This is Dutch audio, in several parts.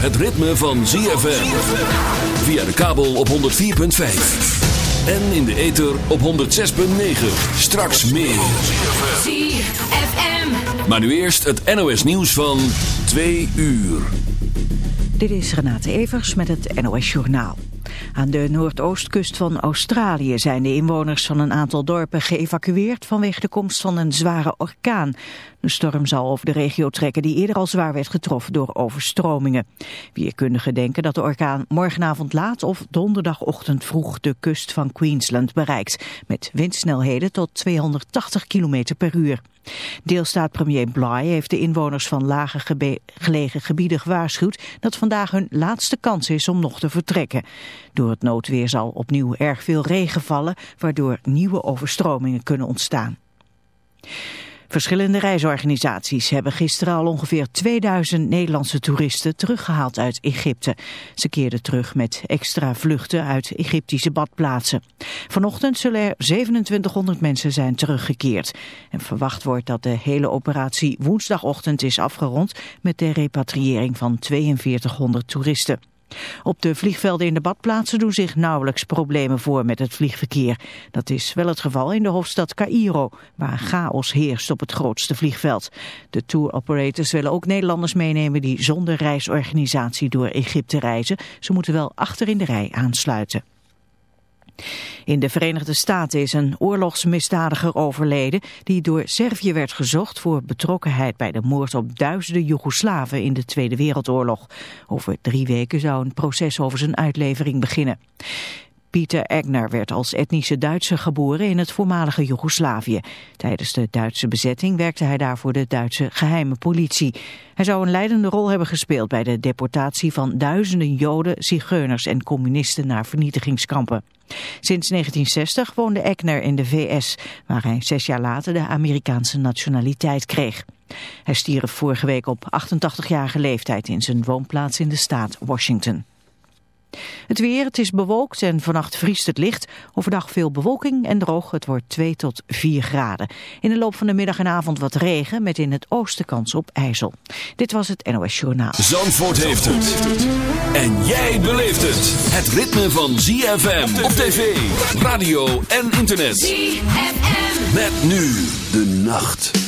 het ritme van ZFM. Via de kabel op 104.5. En in de ether op 106.9. Straks meer. ZFM. Maar nu eerst het NOS nieuws van 2 uur. Dit is Renate Evers met het NOS Journaal. Aan de noordoostkust van Australië zijn de inwoners van een aantal dorpen geëvacueerd vanwege de komst van een zware orkaan. Een storm zal over de regio trekken die eerder al zwaar werd getroffen door overstromingen. Weerkundigen denken dat de orkaan morgenavond laat of donderdagochtend vroeg de kust van Queensland bereikt. Met windsnelheden tot 280 km per uur. Deelstaat-premier Bly heeft de inwoners van lage gelegen gebieden gewaarschuwd dat vandaag hun laatste kans is om nog te vertrekken. Door het noodweer zal opnieuw erg veel regen vallen, waardoor nieuwe overstromingen kunnen ontstaan. Verschillende reisorganisaties hebben gisteren al ongeveer 2000 Nederlandse toeristen teruggehaald uit Egypte. Ze keerden terug met extra vluchten uit Egyptische badplaatsen. Vanochtend zullen er 2700 mensen zijn teruggekeerd. En verwacht wordt dat de hele operatie woensdagochtend is afgerond met de repatriëring van 4200 toeristen. Op de vliegvelden in de badplaatsen doen zich nauwelijks problemen voor met het vliegverkeer. Dat is wel het geval in de hoofdstad Cairo, waar chaos heerst op het grootste vliegveld. De tour operators willen ook Nederlanders meenemen die zonder reisorganisatie door Egypte reizen. Ze moeten wel achter in de rij aansluiten. In de Verenigde Staten is een oorlogsmisdadiger overleden die door Servië werd gezocht voor betrokkenheid bij de moord op duizenden Joegoslaven in de Tweede Wereldoorlog. Over drie weken zou een proces over zijn uitlevering beginnen. Pieter Egner werd als etnische Duitser geboren in het voormalige Joegoslavië. Tijdens de Duitse bezetting werkte hij daar voor de Duitse geheime politie. Hij zou een leidende rol hebben gespeeld bij de deportatie van duizenden Joden, Zigeuners en communisten naar vernietigingskampen. Sinds 1960 woonde Egner in de VS, waar hij zes jaar later de Amerikaanse nationaliteit kreeg. Hij stierf vorige week op 88-jarige leeftijd in zijn woonplaats in de staat Washington. Het weer, het is bewolkt en vannacht vriest het licht. Overdag veel bewolking en droog, het wordt 2 tot 4 graden. In de loop van de middag en avond wat regen, met in het oosten kans op ijzel. Dit was het NOS Journaal. Zandvoort heeft het. En jij beleeft het. Het ritme van ZFM op tv, radio en internet. ZFM. Met nu de nacht.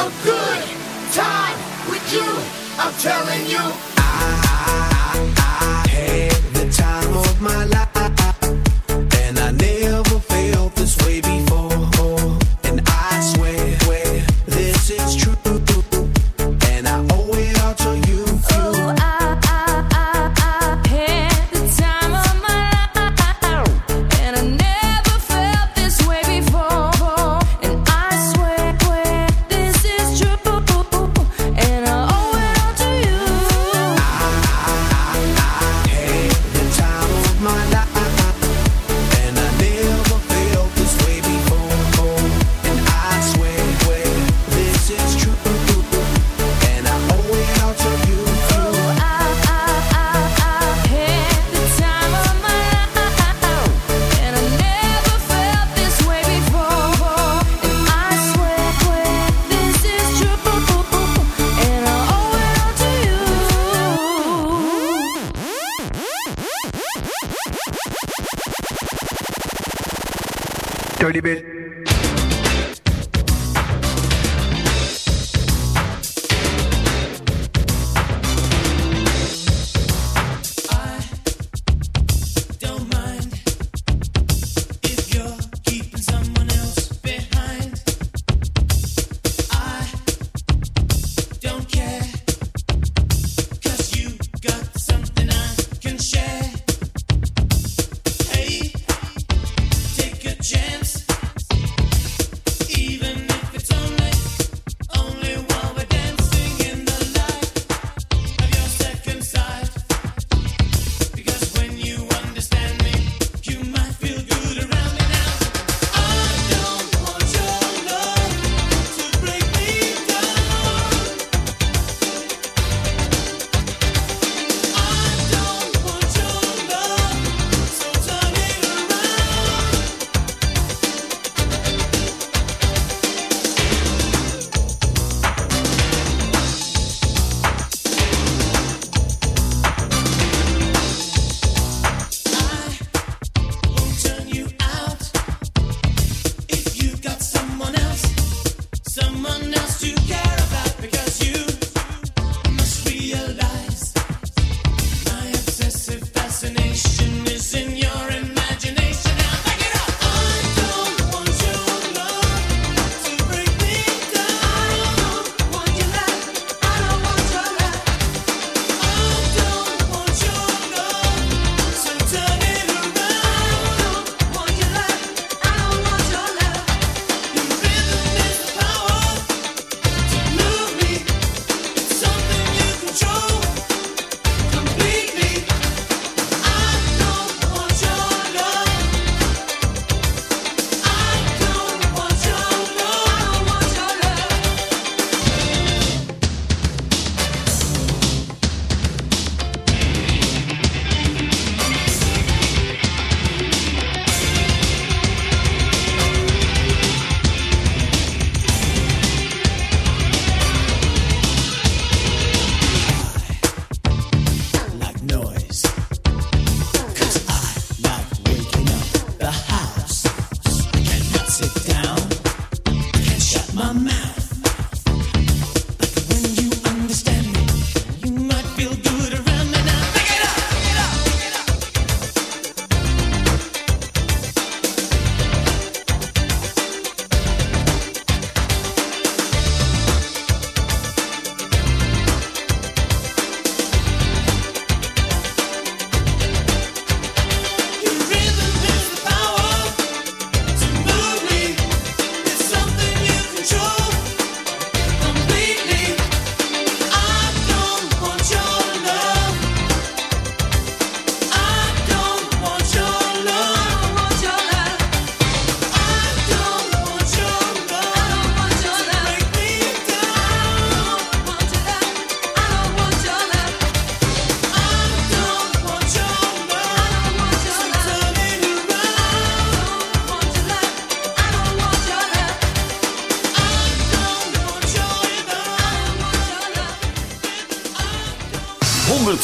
a good time with you. I'm telling you, I, I, I, had the time of my life.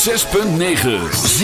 6.9.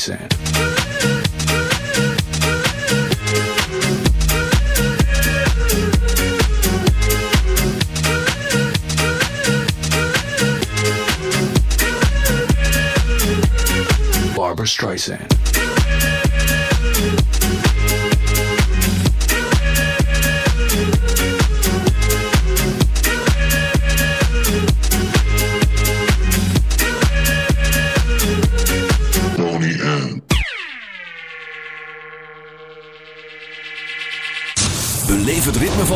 saying? Barbara Streisand.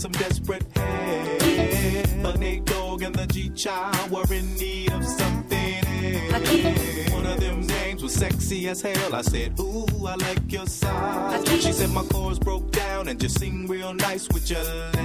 some desperate head. A Nate Dogg and the G Child were in need of something. Else. One of them names was sexy as hell. I said, Ooh, I like your size. She said, My chords broke down and just sing real nice with your legs.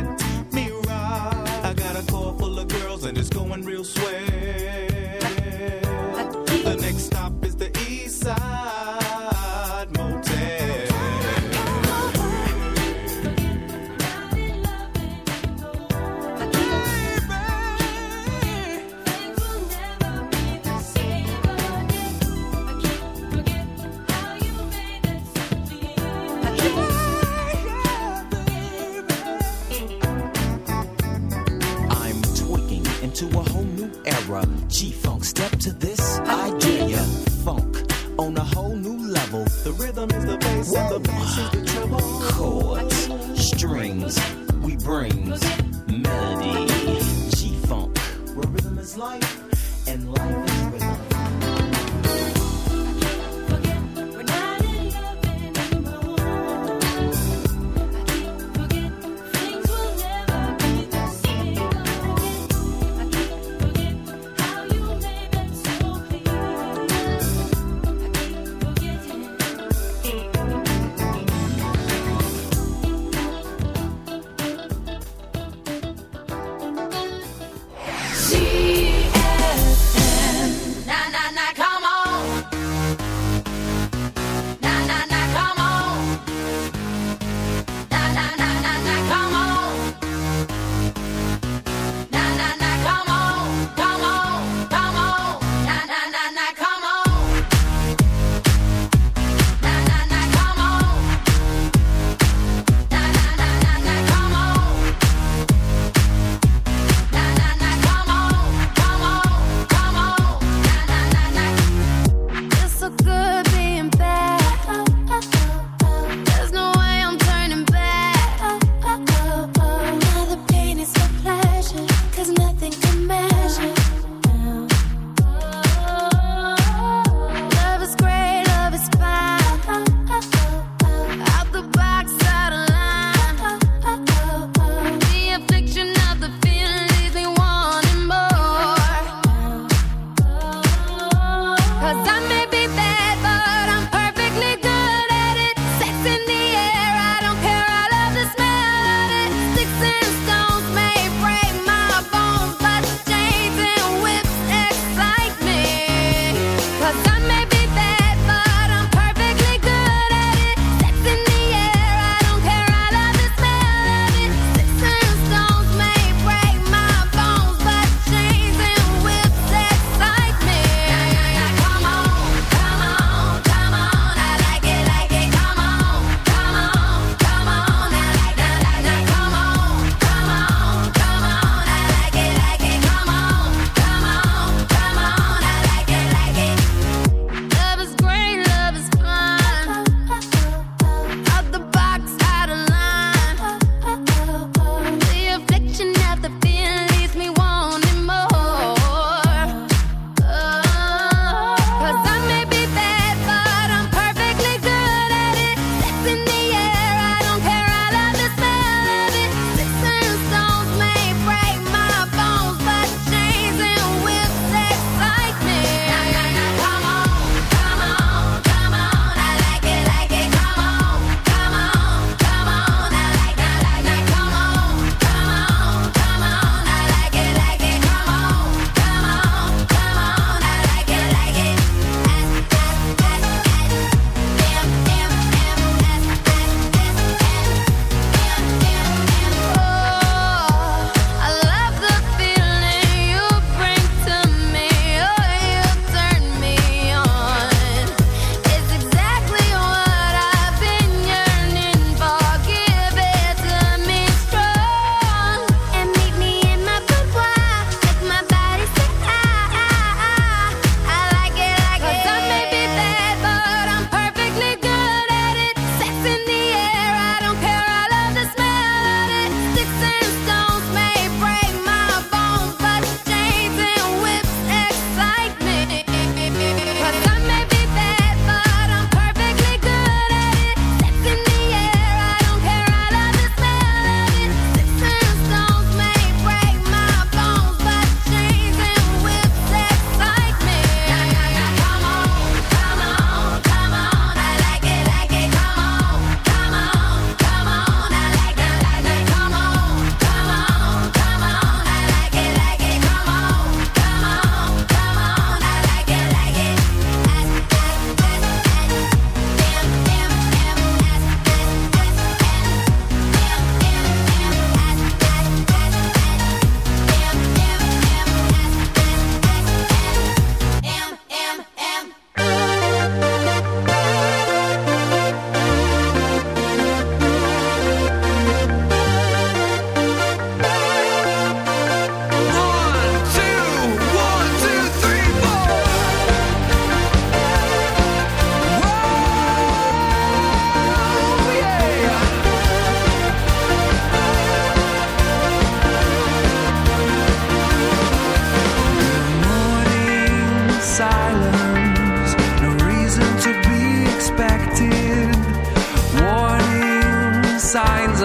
signs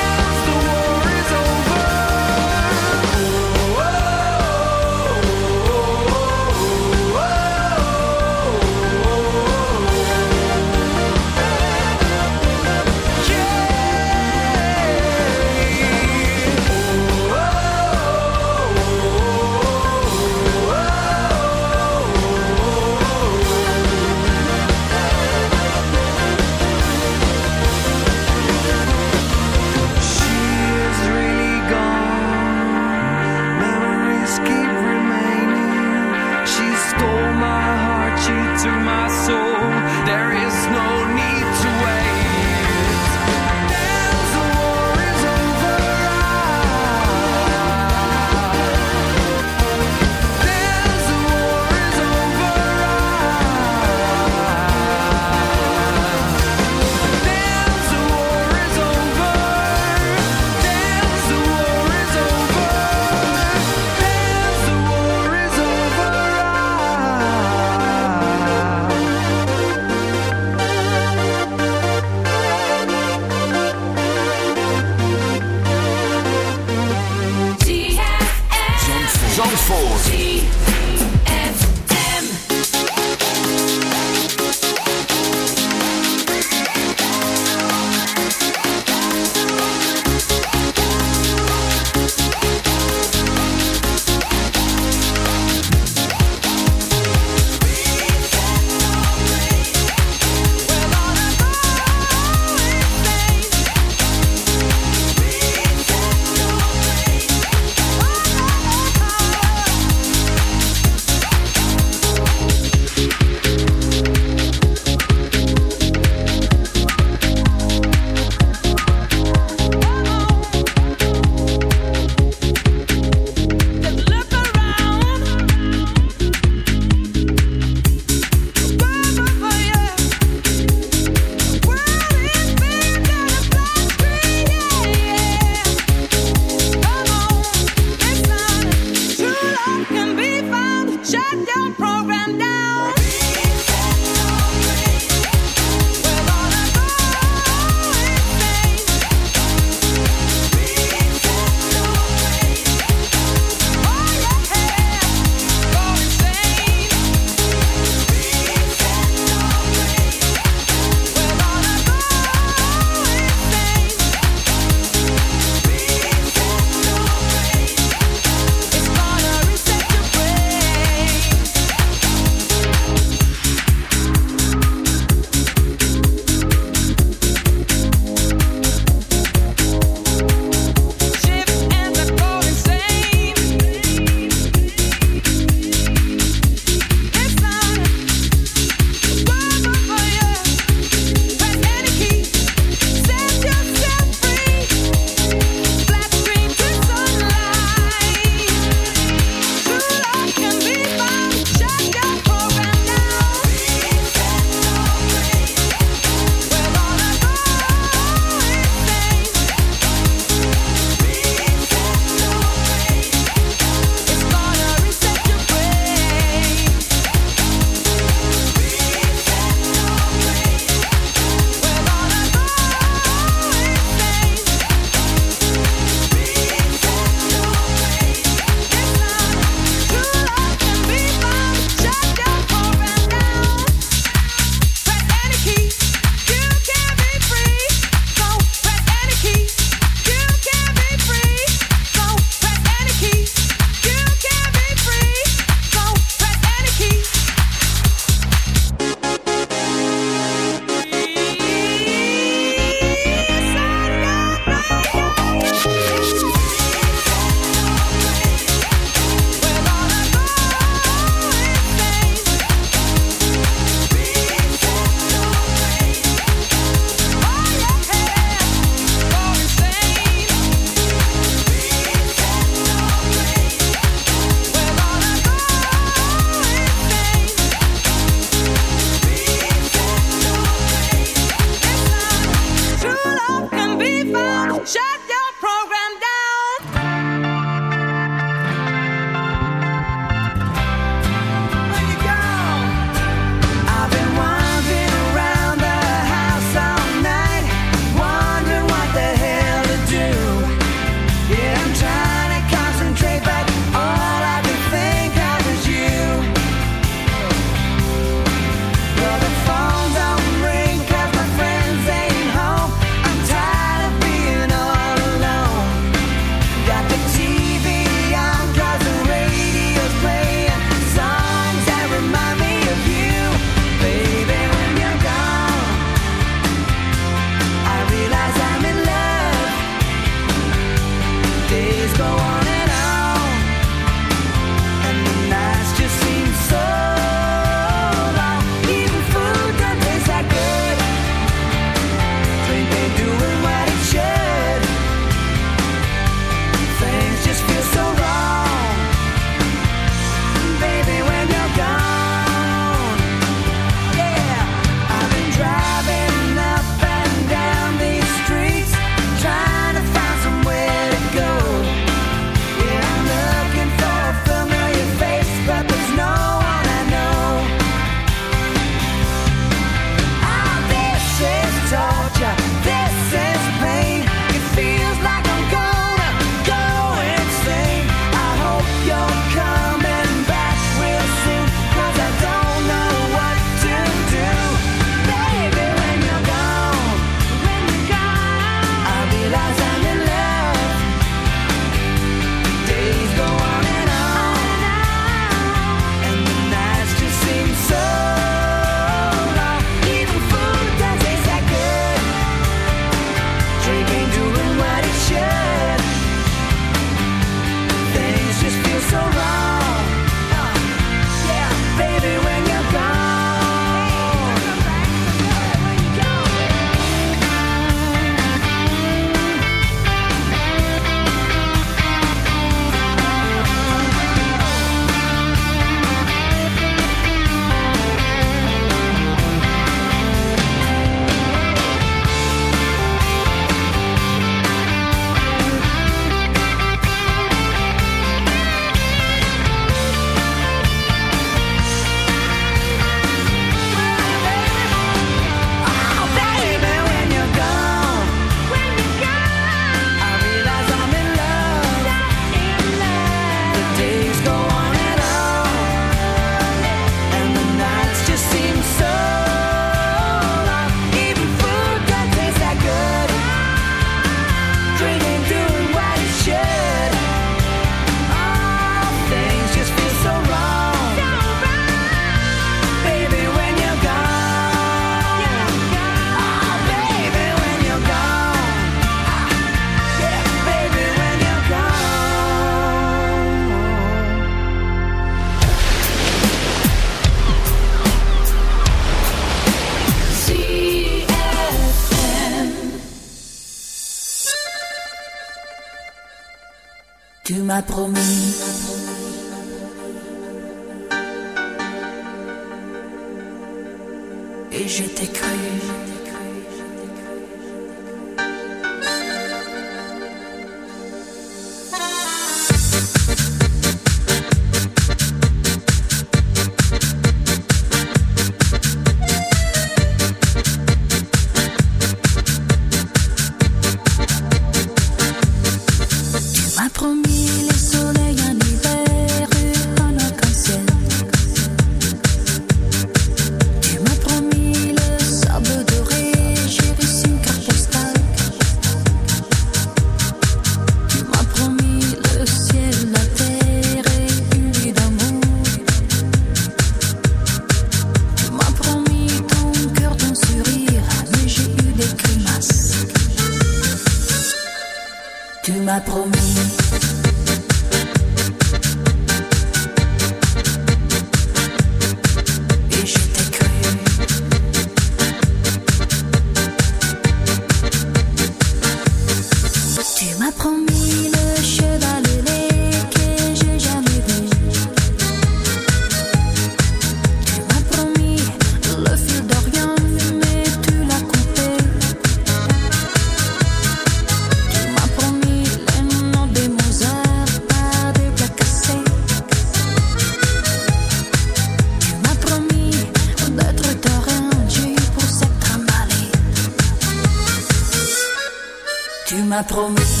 patroon.